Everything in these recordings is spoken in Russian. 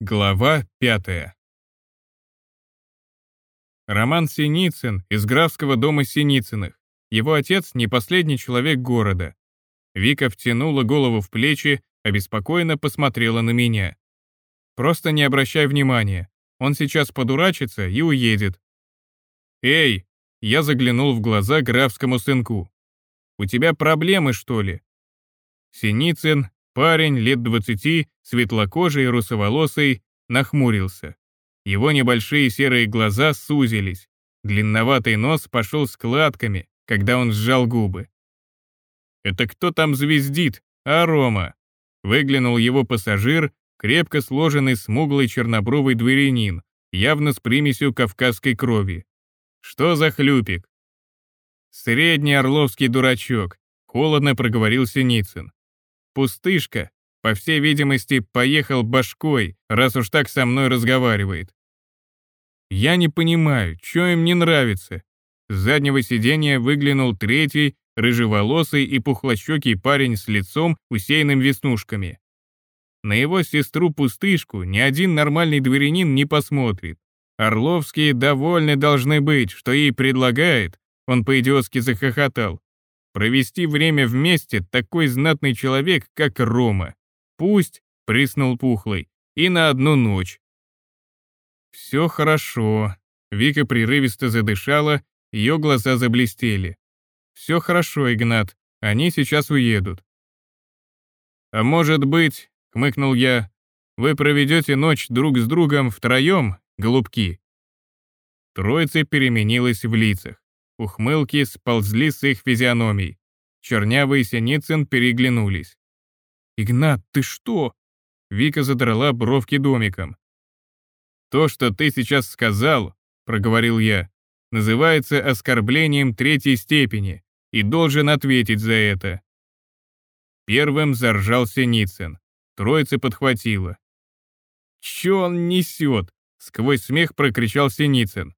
Глава пятая. Роман Синицын из графского дома Синицыных. Его отец не последний человек города. Вика втянула голову в плечи, обеспокоенно посмотрела на меня. «Просто не обращай внимания. Он сейчас подурачится и уедет». «Эй!» — я заглянул в глаза графскому сынку. «У тебя проблемы, что ли?» Синицын, парень лет двадцати, светлокожий русоволосый, нахмурился. Его небольшие серые глаза сузились. Длинноватый нос пошел складками, когда он сжал губы. «Это кто там звездит? А Рома?» Выглянул его пассажир, крепко сложенный смуглый чернобровый дворянин, явно с примесью кавказской крови. «Что за хлюпик?» «Средний орловский дурачок», — холодно проговорил Синицын. «Пустышка, по всей видимости, поехал башкой, раз уж так со мной разговаривает. Я не понимаю, что им не нравится. С заднего сиденья выглянул третий, рыжеволосый и пухлощекий парень с лицом, усеянным веснушками. На его сестру-пустышку ни один нормальный дворянин не посмотрит. Орловские довольны должны быть, что ей предлагает, он по-идиотски захохотал, провести время вместе такой знатный человек, как Рома. Пусть, приснул Пухлый, и на одну ночь. Все хорошо. Вика прерывисто задышала, ее глаза заблестели. Все хорошо, Игнат, они сейчас уедут. А может быть, хмыкнул я, вы проведете ночь друг с другом втроем, голубки. Троица переменилась в лицах. Ухмылки сползли с их физиономий. Чернявый и Синицын переглянулись. «Игнат, ты что?» Вика задрала бровки домиком. «То, что ты сейчас сказал», — проговорил я, «называется оскорблением третьей степени и должен ответить за это». Первым заржал Синицын. Троица подхватила. «Чё он несет?» — сквозь смех прокричал Синицын.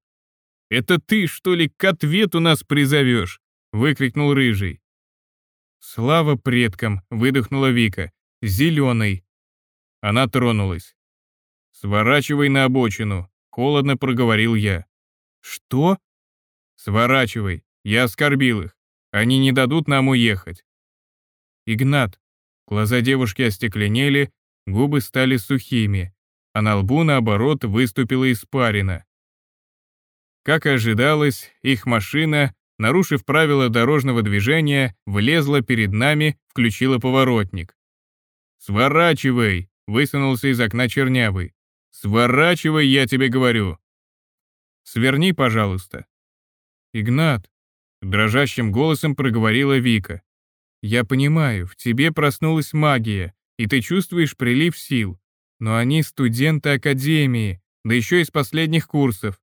«Это ты, что ли, к ответу нас призовешь?» — выкрикнул Рыжий. «Слава предкам!» — выдохнула Вика. «Зеленый!» Она тронулась. «Сворачивай на обочину», — холодно проговорил я. «Что?» «Сворачивай, я оскорбил их. Они не дадут нам уехать». «Игнат». Глаза девушки остекленели, губы стали сухими, а на лбу, наоборот, выступила испарина. Как и ожидалось, их машина нарушив правила дорожного движения, влезла перед нами, включила поворотник. «Сворачивай!» — высунулся из окна чернявый. «Сворачивай, я тебе говорю!» «Сверни, пожалуйста!» «Игнат!» — дрожащим голосом проговорила Вика. «Я понимаю, в тебе проснулась магия, и ты чувствуешь прилив сил, но они студенты Академии, да еще из последних курсов.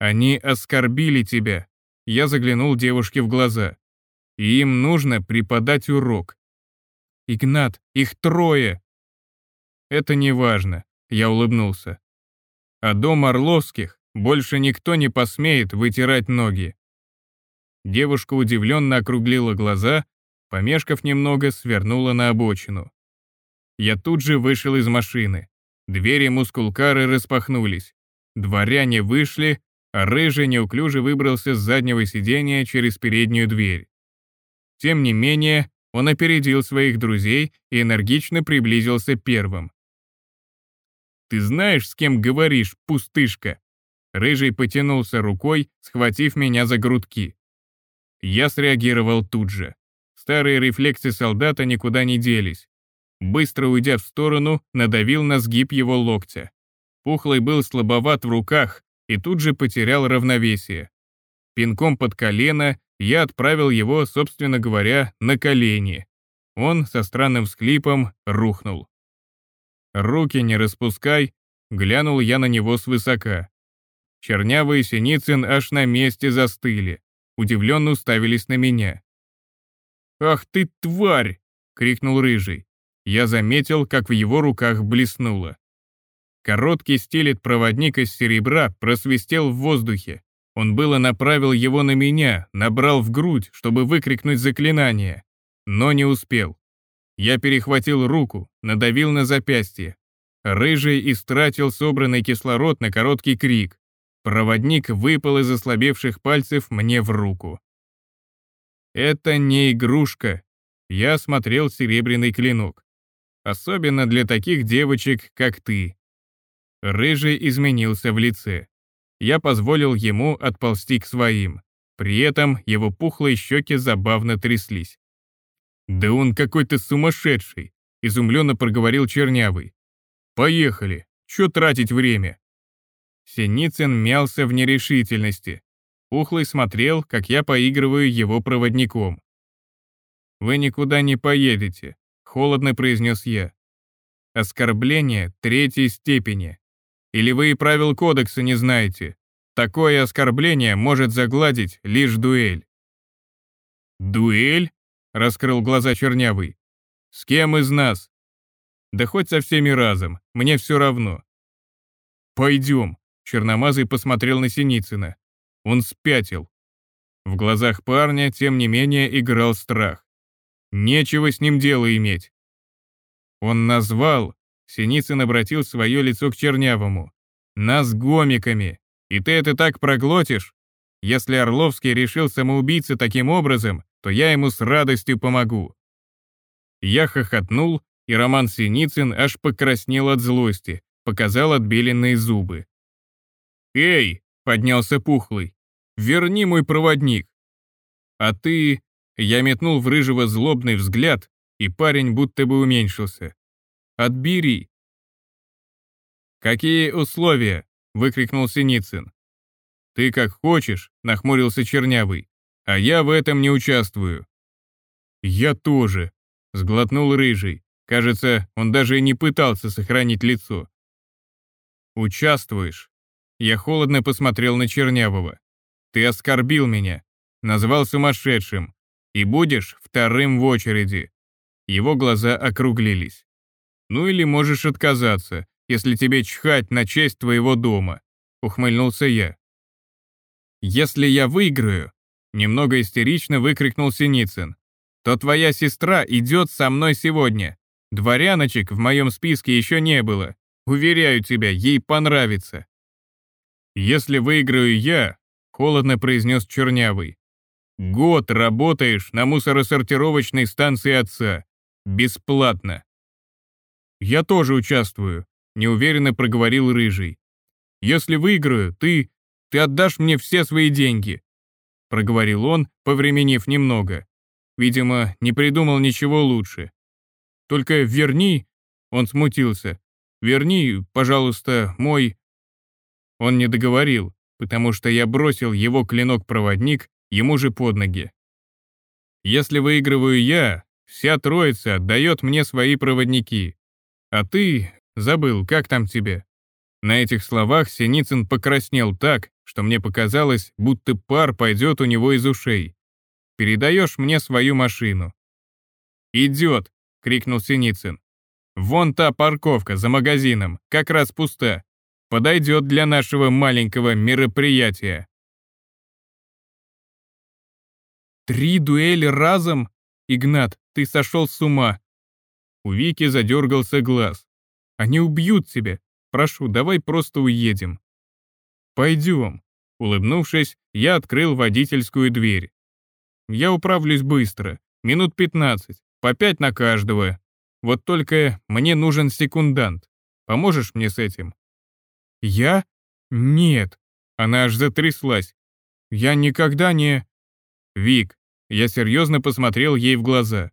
Они оскорбили тебя, я заглянул девушке в глаза. им нужно преподать урок. «Игнат, их трое!» «Это не важно», — я улыбнулся. «А дом Орловских больше никто не посмеет вытирать ноги». Девушка удивленно округлила глаза, помешков немного, свернула на обочину. Я тут же вышел из машины. Двери мускулкары распахнулись. Дворяне вышли, а Рыжий неуклюже выбрался с заднего сиденья через переднюю дверь. Тем не менее, он опередил своих друзей и энергично приблизился первым. «Ты знаешь, с кем говоришь, пустышка?» Рыжий потянулся рукой, схватив меня за грудки. Я среагировал тут же. Старые рефлексы солдата никуда не делись. Быстро уйдя в сторону, надавил на сгиб его локтя. Пухлый был слабоват в руках, и тут же потерял равновесие. Пинком под колено я отправил его, собственно говоря, на колени. Он со странным всклипом рухнул. «Руки не распускай», — глянул я на него свысока. Чернявый Синицын аж на месте застыли, удивленно уставились на меня. «Ах ты, тварь!» — крикнул Рыжий. Я заметил, как в его руках блеснуло. Короткий стилет-проводник из серебра просвистел в воздухе. Он было направил его на меня, набрал в грудь, чтобы выкрикнуть заклинание. Но не успел. Я перехватил руку, надавил на запястье. Рыжий истратил собранный кислород на короткий крик. Проводник выпал из ослабевших пальцев мне в руку. Это не игрушка. Я смотрел серебряный клинок. Особенно для таких девочек, как ты. Рыжий изменился в лице. Я позволил ему отползти к своим. При этом его пухлые щеки забавно тряслись. «Да он какой-то сумасшедший!» — изумленно проговорил Чернявый. «Поехали! Чё тратить время?» Синицын мялся в нерешительности. Пухлый смотрел, как я поигрываю его проводником. «Вы никуда не поедете», — холодно произнес я. «Оскорбление третьей степени. Или вы и правил кодекса не знаете? Такое оскорбление может загладить лишь дуэль». «Дуэль?» — раскрыл глаза Чернявый. «С кем из нас?» «Да хоть со всеми разом, мне все равно». «Пойдем», — Черномазый посмотрел на Синицына. Он спятил. В глазах парня, тем не менее, играл страх. Нечего с ним дело иметь. Он назвал, Синицын обратил свое лицо к Чернявому, нас гомиками, и ты это так проглотишь? Если Орловский решил самоубийца таким образом, то я ему с радостью помогу. Я хохотнул, и Роман Синицын аж покраснел от злости, показал отбеленные зубы. «Эй!» — поднялся Пухлый. «Верни мой проводник!» «А ты...» — я метнул в Рыжего злобный взгляд, и парень будто бы уменьшился. «Отбери!» «Какие условия?» — выкрикнул Синицын. «Ты как хочешь», — нахмурился Чернявый, «а я в этом не участвую». «Я тоже», — сглотнул Рыжий. Кажется, он даже и не пытался сохранить лицо. «Участвуешь», я холодно посмотрел на Чернявого. «Ты оскорбил меня, назвал сумасшедшим, и будешь вторым в очереди». Его глаза округлились. «Ну или можешь отказаться, если тебе чхать на честь твоего дома», — ухмыльнулся я. «Если я выиграю», — немного истерично выкрикнул Синицын, «то твоя сестра идет со мной сегодня. Дворяночек в моем списке еще не было. Уверяю тебя, ей понравится». «Если выиграю я», — холодно произнес Чернявый, «год работаешь на мусоросортировочной станции отца. Бесплатно». «Я тоже участвую», — неуверенно проговорил Рыжий. «Если выиграю, ты... ты отдашь мне все свои деньги», — проговорил он, повременив немного. Видимо, не придумал ничего лучше. «Только верни...» — он смутился. «Верни, пожалуйста, мой...» Он не договорил, потому что я бросил его клинок-проводник ему же под ноги. Если выигрываю я, вся троица отдает мне свои проводники. А ты забыл, как там тебе? На этих словах Синицын покраснел так, что мне показалось, будто пар пойдет у него из ушей. Передаешь мне свою машину. «Идет!» — крикнул Синицын. «Вон та парковка за магазином, как раз пуста подойдет для нашего маленького мероприятия. Три дуэли разом? Игнат, ты сошел с ума. У Вики задергался глаз. Они убьют тебя. Прошу, давай просто уедем. Пойдем. Улыбнувшись, я открыл водительскую дверь. Я управлюсь быстро, минут 15, по пять на каждого. Вот только мне нужен секундант. Поможешь мне с этим? «Я? Нет». Она аж затряслась. «Я никогда не...» «Вик», я серьезно посмотрел ей в глаза.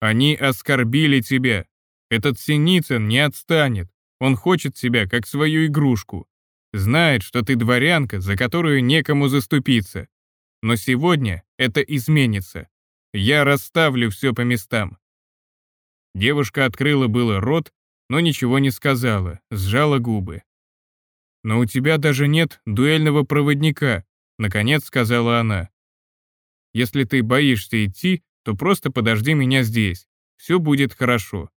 «Они оскорбили тебя. Этот Синицын не отстанет. Он хочет тебя как свою игрушку. Знает, что ты дворянка, за которую некому заступиться. Но сегодня это изменится. Я расставлю все по местам». Девушка открыла было рот, но ничего не сказала, сжала губы. «Но у тебя даже нет дуэльного проводника», — наконец сказала она. «Если ты боишься идти, то просто подожди меня здесь. Все будет хорошо».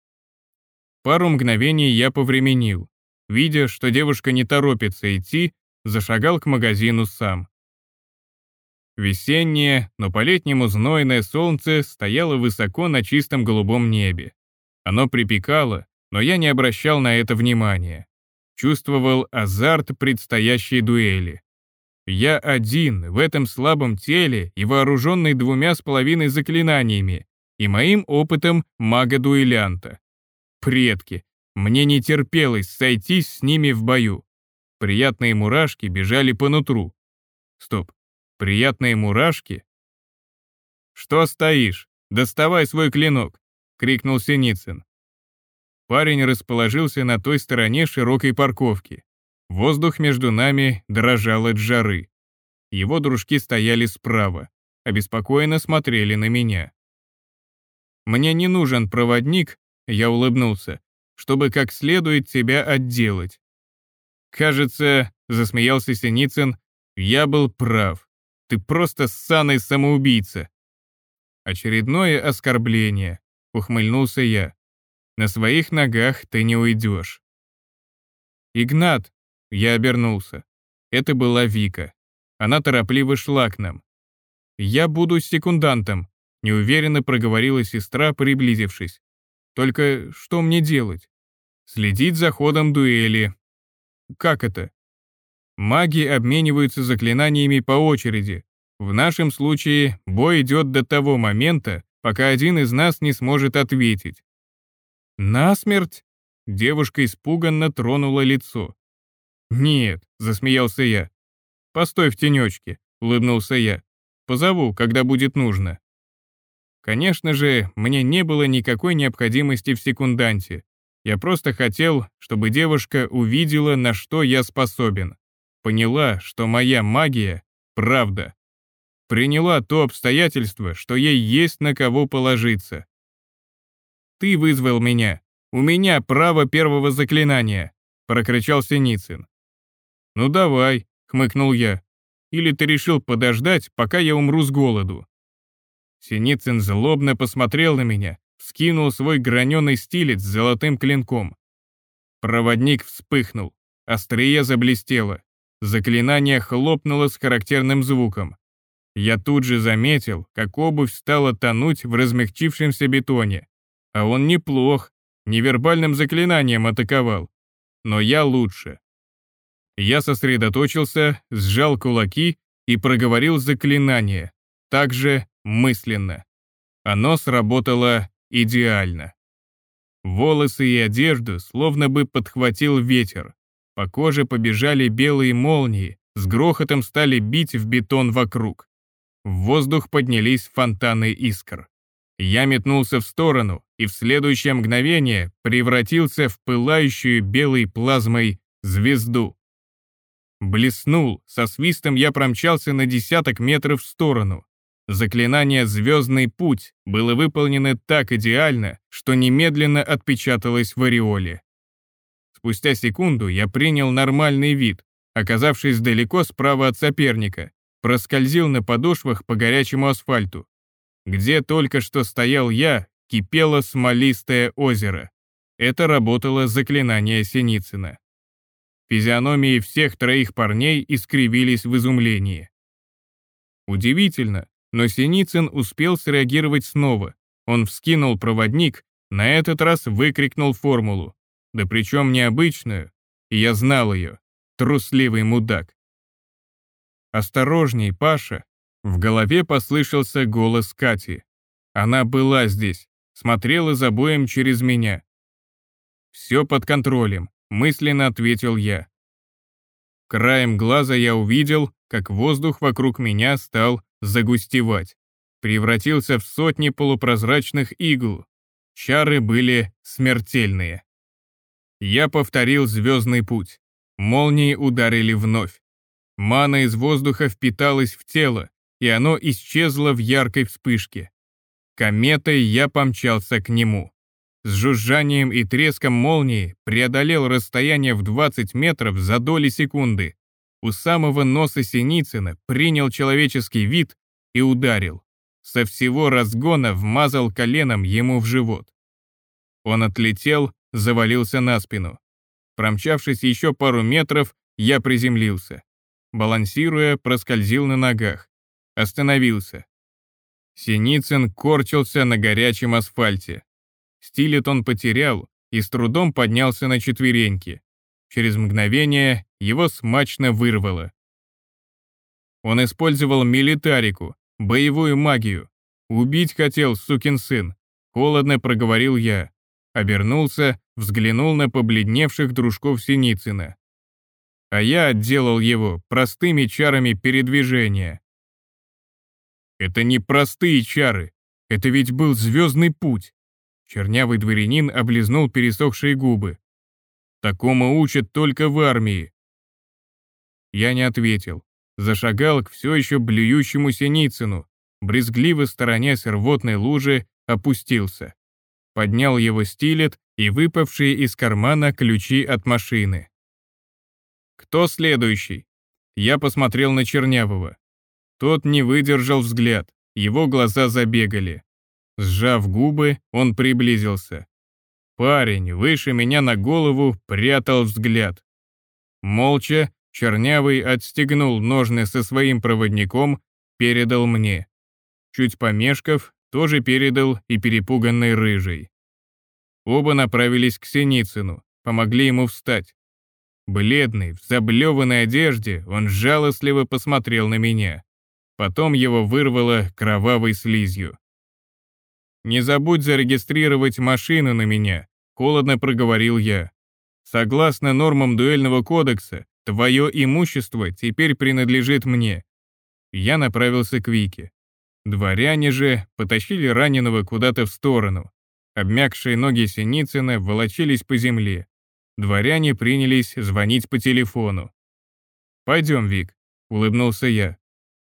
Пару мгновений я повременил. Видя, что девушка не торопится идти, зашагал к магазину сам. Весеннее, но по-летнему знойное солнце стояло высоко на чистом голубом небе. Оно припекало, но я не обращал на это внимания. Чувствовал азарт предстоящей дуэли. Я один в этом слабом теле и вооруженный двумя с половиной заклинаниями и моим опытом мага-дуэлянта. Предки, мне не терпелось сойтись с ними в бою. Приятные мурашки бежали по нутру. Стоп, приятные мурашки? «Что стоишь? Доставай свой клинок!» — крикнул Синицын. Парень расположился на той стороне широкой парковки. Воздух между нами дрожал от жары. Его дружки стояли справа, обеспокоенно смотрели на меня. «Мне не нужен проводник», — я улыбнулся, «чтобы как следует тебя отделать». «Кажется», — засмеялся Синицын, — «я был прав. Ты просто ссаный самоубийца». «Очередное оскорбление», — ухмыльнулся я. «На своих ногах ты не уйдешь». «Игнат», — я обернулся. Это была Вика. Она торопливо шла к нам. «Я буду секундантом», — неуверенно проговорила сестра, приблизившись. «Только что мне делать? Следить за ходом дуэли». «Как это?» Маги обмениваются заклинаниями по очереди. В нашем случае бой идет до того момента, пока один из нас не сможет ответить. «Насмерть?» Девушка испуганно тронула лицо. «Нет», — засмеялся я. «Постой в тенечке», — улыбнулся я. «Позову, когда будет нужно». Конечно же, мне не было никакой необходимости в секунданте. Я просто хотел, чтобы девушка увидела, на что я способен. Поняла, что моя магия — правда. Приняла то обстоятельство, что ей есть на кого положиться. «Ты вызвал меня. У меня право первого заклинания», — прокричал Синицын. «Ну давай», хмыкнул я. «Или ты решил подождать, пока я умру с голоду?» Синицын злобно посмотрел на меня, вскинул свой граненый стилец с золотым клинком. Проводник вспыхнул, острие заблестело, заклинание хлопнуло с характерным звуком. Я тут же заметил, как обувь стала тонуть в размягчившемся бетоне. А он неплох, невербальным заклинанием атаковал. Но я лучше. Я сосредоточился, сжал кулаки и проговорил заклинание, также мысленно. Оно сработало идеально. Волосы и одежду словно бы подхватил ветер. По коже побежали белые молнии, с грохотом стали бить в бетон вокруг. В воздух поднялись фонтаны искр. Я метнулся в сторону и в следующее мгновение превратился в пылающую белой плазмой звезду. Блеснул, со свистом я промчался на десяток метров в сторону. Заклинание «Звездный путь» было выполнено так идеально, что немедленно отпечаталось в ореоле. Спустя секунду я принял нормальный вид, оказавшись далеко справа от соперника, проскользил на подошвах по горячему асфальту. Где только что стоял я, кипело смолистое озеро. Это работало заклинание Синицына. Физиономии всех троих парней искривились в изумлении. Удивительно, но Синицын успел среагировать снова. Он вскинул проводник, на этот раз выкрикнул формулу. Да причем необычную, и я знал ее. Трусливый мудак. «Осторожней, Паша!» В голове послышался голос Кати. Она была здесь, смотрела за боем через меня. «Все под контролем мысленно ответил я. Краем глаза я увидел, как воздух вокруг меня стал загустевать, превратился в сотни полупрозрачных игл. Чары были смертельные. Я повторил звездный путь. Молнии ударили вновь. Мана из воздуха впиталась в тело, и оно исчезло в яркой вспышке. Кометой я помчался к нему с жужжанием и треском молнии преодолел расстояние в 20 метров за доли секунды. У самого носа Синицына принял человеческий вид и ударил. Со всего разгона вмазал коленом ему в живот. Он отлетел, завалился на спину. Промчавшись еще пару метров, я приземлился. Балансируя, проскользил на ногах. Остановился. Синицын корчился на горячем асфальте. Стилет он потерял, и с трудом поднялся на четвереньки. Через мгновение его смачно вырвало. Он использовал милитарику, боевую магию. Убить хотел, сукин сын. Холодно проговорил я. Обернулся, взглянул на побледневших дружков Синицына. А я отделал его простыми чарами передвижения. Это не простые чары, это ведь был звездный путь. Чернявый дворянин облизнул пересохшие губы. Такому учат только в армии. Я не ответил. Зашагал к все еще блюющему Синицыну, брезгливо сторонясь рвотной лужи, опустился. Поднял его стилет и выпавшие из кармана ключи от машины. «Кто следующий?» Я посмотрел на Чернявого. Тот не выдержал взгляд, его глаза забегали. Сжав губы, он приблизился. Парень, выше меня на голову, прятал взгляд. Молча, Чернявый отстегнул ножны со своим проводником, передал мне. Чуть помешков, тоже передал и перепуганный рыжий. Оба направились к Синицыну, помогли ему встать. Бледный, в заблеванной одежде, он жалостливо посмотрел на меня. Потом его вырвало кровавой слизью. «Не забудь зарегистрировать машину на меня», — холодно проговорил я. «Согласно нормам дуэльного кодекса, твое имущество теперь принадлежит мне». Я направился к Вике. Дворяне же потащили раненого куда-то в сторону. Обмякшие ноги Синицына волочились по земле. Дворяне принялись звонить по телефону. «Пойдем, Вик», — улыбнулся я.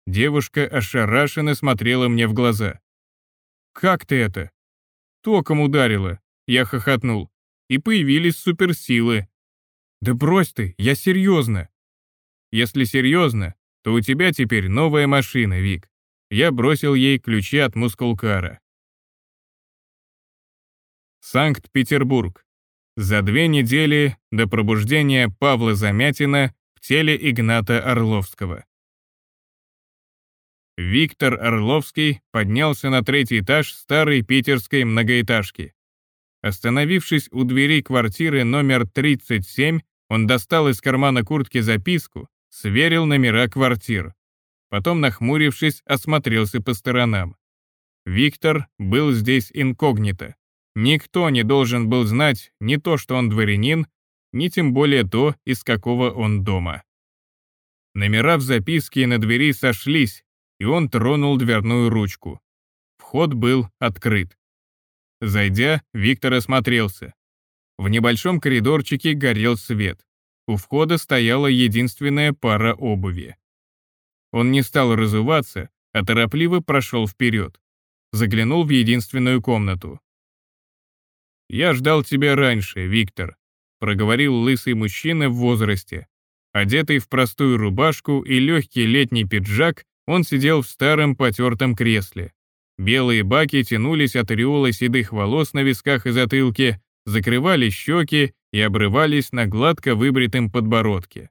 Девушка ошарашенно смотрела мне в глаза. «Как ты это?» «Током ударила», — я хохотнул. «И появились суперсилы». «Да брось ты, я серьезно». «Если серьезно, то у тебя теперь новая машина, Вик». Я бросил ей ключи от мускулкара. Санкт-Петербург. За две недели до пробуждения Павла Замятина в теле Игната Орловского. Виктор Орловский поднялся на третий этаж старой питерской многоэтажки. Остановившись у двери квартиры номер 37, он достал из кармана куртки записку, сверил номера квартир. Потом, нахмурившись, осмотрелся по сторонам. Виктор был здесь инкогнито. Никто не должен был знать ни то, что он дворянин, ни тем более то, из какого он дома. Номера в записке на двери сошлись, и он тронул дверную ручку. Вход был открыт. Зайдя, Виктор осмотрелся. В небольшом коридорчике горел свет. У входа стояла единственная пара обуви. Он не стал разуваться, а торопливо прошел вперед. Заглянул в единственную комнату. «Я ждал тебя раньше, Виктор», — проговорил лысый мужчина в возрасте. Одетый в простую рубашку и легкий летний пиджак, он сидел в старом потертом кресле. Белые баки тянулись от ореола седых волос на висках и затылке, закрывали щеки и обрывались на гладко выбритом подбородке.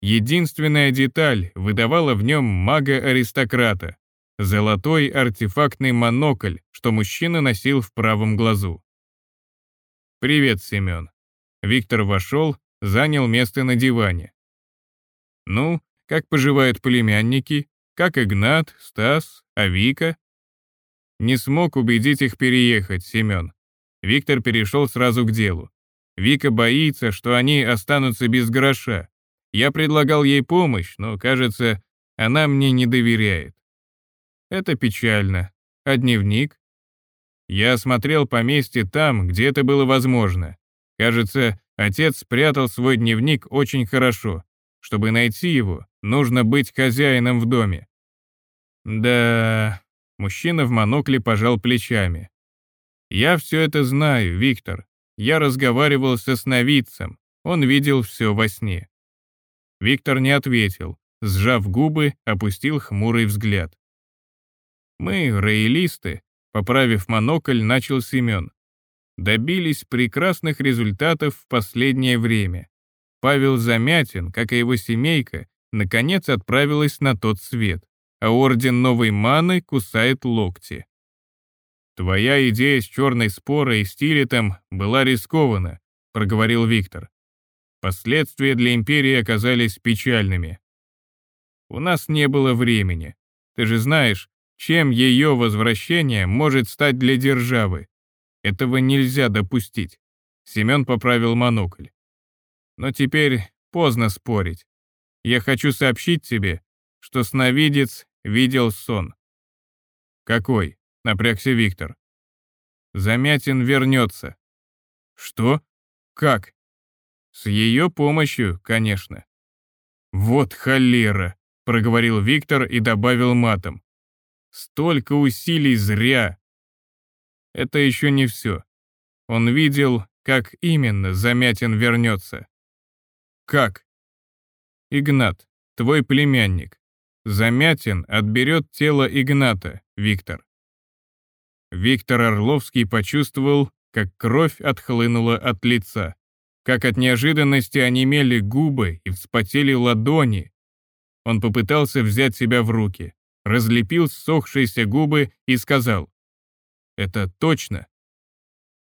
Единственная деталь выдавала в нем мага-аристократа — золотой артефактный монокль, что мужчина носил в правом глазу. «Привет, Семен». Виктор вошел, занял место на диване. «Ну, как поживают племянники? Как Игнат, Стас, Авика? Не смог убедить их переехать, Семен. Виктор перешел сразу к делу. Вика боится, что они останутся без гроша. Я предлагал ей помощь, но, кажется, она мне не доверяет. Это печально. А дневник? Я осмотрел поместье там, где это было возможно. Кажется, отец спрятал свой дневник очень хорошо. Чтобы найти его, Нужно быть хозяином в доме. Да, мужчина в монокле пожал плечами. Я все это знаю, Виктор. Я разговаривал со сновидцем. Он видел все во сне. Виктор не ответил, сжав губы, опустил хмурый взгляд. Мы, роялисты, поправив монокль, начал Семен, добились прекрасных результатов в последнее время. Павел Замятин, как и его семейка, наконец отправилась на тот свет, а Орден Новой Маны кусает локти. «Твоя идея с черной спорой и стилетом была рискована», — проговорил Виктор. «Последствия для империи оказались печальными. У нас не было времени. Ты же знаешь, чем ее возвращение может стать для державы. Этого нельзя допустить. Семен поправил монокль. Но теперь поздно спорить. Я хочу сообщить тебе, что сновидец видел сон. Какой? Напрягся Виктор. Замятин вернется. Что? Как? С ее помощью, конечно. Вот холера, проговорил Виктор и добавил матом. Столько усилий зря. Это еще не все. Он видел, как именно Замятин вернется. Как? Игнат, твой племянник. Замятин отберет тело Игната, Виктор. Виктор Орловский почувствовал, как кровь отхлынула от лица, как от неожиданности онемели губы и вспотели ладони. Он попытался взять себя в руки разлепил ссохшиеся губы и сказал. «Это точно?»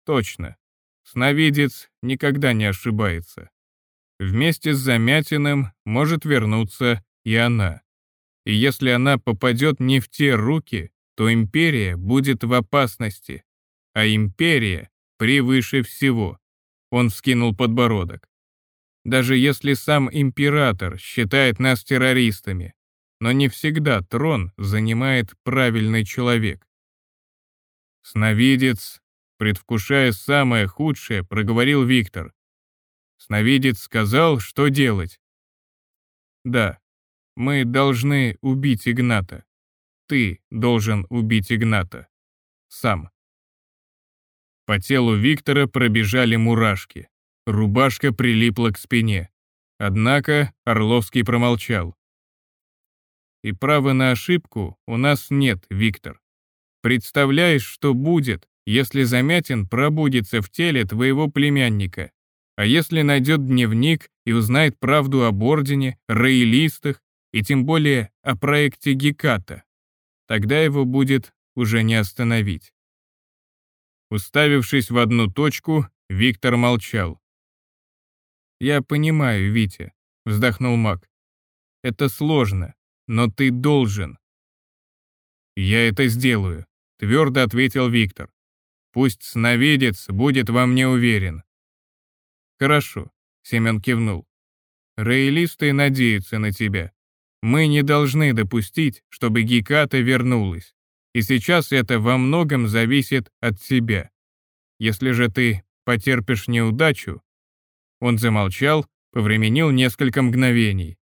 «Точно. Сновидец никогда не ошибается. Вместе с Замятиным может вернуться и она. И если она попадет не в те руки, то империя будет в опасности. А империя превыше всего». Он вскинул подбородок. Даже если сам император считает нас террористами, но не всегда трон занимает правильный человек. Сновидец, предвкушая самое худшее, проговорил Виктор. Сновидец сказал, что делать. Да, мы должны убить Игната. Ты должен убить Игната. Сам. По телу Виктора пробежали мурашки. Рубашка прилипла к спине. Однако Орловский промолчал. И права на ошибку у нас нет, Виктор. Представляешь, что будет, если Замятин пробудится в теле твоего племянника? А если найдет дневник и узнает правду об Ордене, роялистах и тем более о проекте Геката? Тогда его будет уже не остановить. Уставившись в одну точку, Виктор молчал. «Я понимаю, Витя», — вздохнул маг. «Это сложно но ты должен». «Я это сделаю», — твердо ответил Виктор. «Пусть сновидец будет во мне уверен». «Хорошо», — Семен кивнул. «Роялисты надеются на тебя. Мы не должны допустить, чтобы Геката вернулась. И сейчас это во многом зависит от тебя. Если же ты потерпишь неудачу...» Он замолчал, повременил несколько мгновений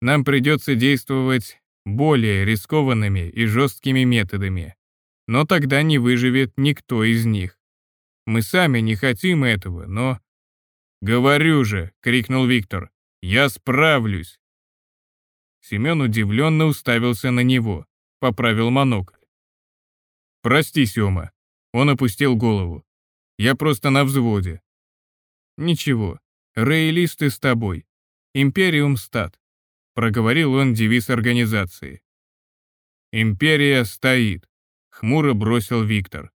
нам придется действовать более рискованными и жесткими методами. Но тогда не выживет никто из них. Мы сами не хотим этого, но... «Говорю же!» — крикнул Виктор. «Я справлюсь!» Семен удивленно уставился на него, поправил монокль. «Прости, Сема». Он опустил голову. «Я просто на взводе». «Ничего, роялисты с тобой. Империум стат проговорил он девиз организации. «Империя стоит», — хмуро бросил Виктор.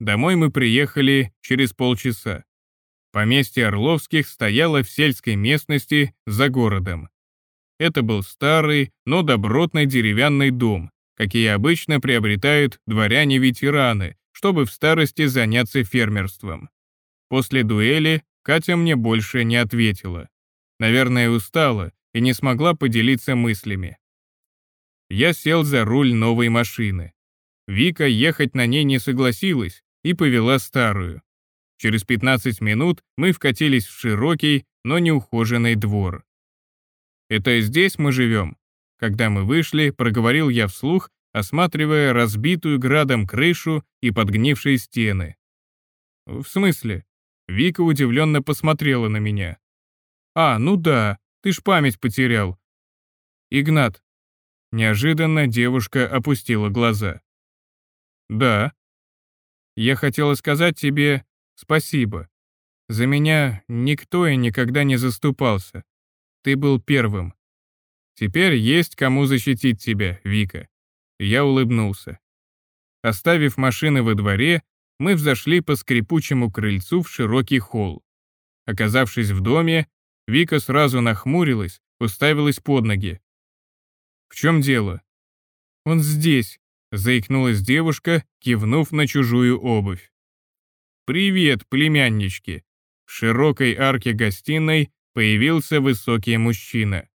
Домой мы приехали через полчаса. Поместье Орловских стояло в сельской местности за городом. Это был старый, но добротный деревянный дом, какие обычно приобретают дворяне-ветераны, чтобы в старости заняться фермерством. После дуэли Катя мне больше не ответила. Наверное, устала и не смогла поделиться мыслями. Я сел за руль новой машины. Вика ехать на ней не согласилась и повела старую. Через 15 минут мы вкатились в широкий, но неухоженный двор. «Это здесь мы живем?» Когда мы вышли, проговорил я вслух, осматривая разбитую градом крышу и подгнившие стены. «В смысле?» Вика удивленно посмотрела на меня. «А, ну да, ты ж память потерял». «Игнат». Неожиданно девушка опустила глаза. «Да». «Я хотела сказать тебе спасибо. За меня никто и никогда не заступался. Ты был первым. Теперь есть кому защитить тебя, Вика. Я улыбнулся. Оставив машины во дворе, мы взошли по скрипучему крыльцу в широкий холл. Оказавшись в доме, Вика сразу нахмурилась, уставилась под ноги. «В чем дело?» «Он здесь», — заикнулась девушка, кивнув на чужую обувь. «Привет, племяннички!» В широкой арке гостиной появился высокий мужчина.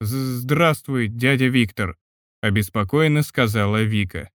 «Здравствуй, дядя Виктор», — обеспокоенно сказала Вика.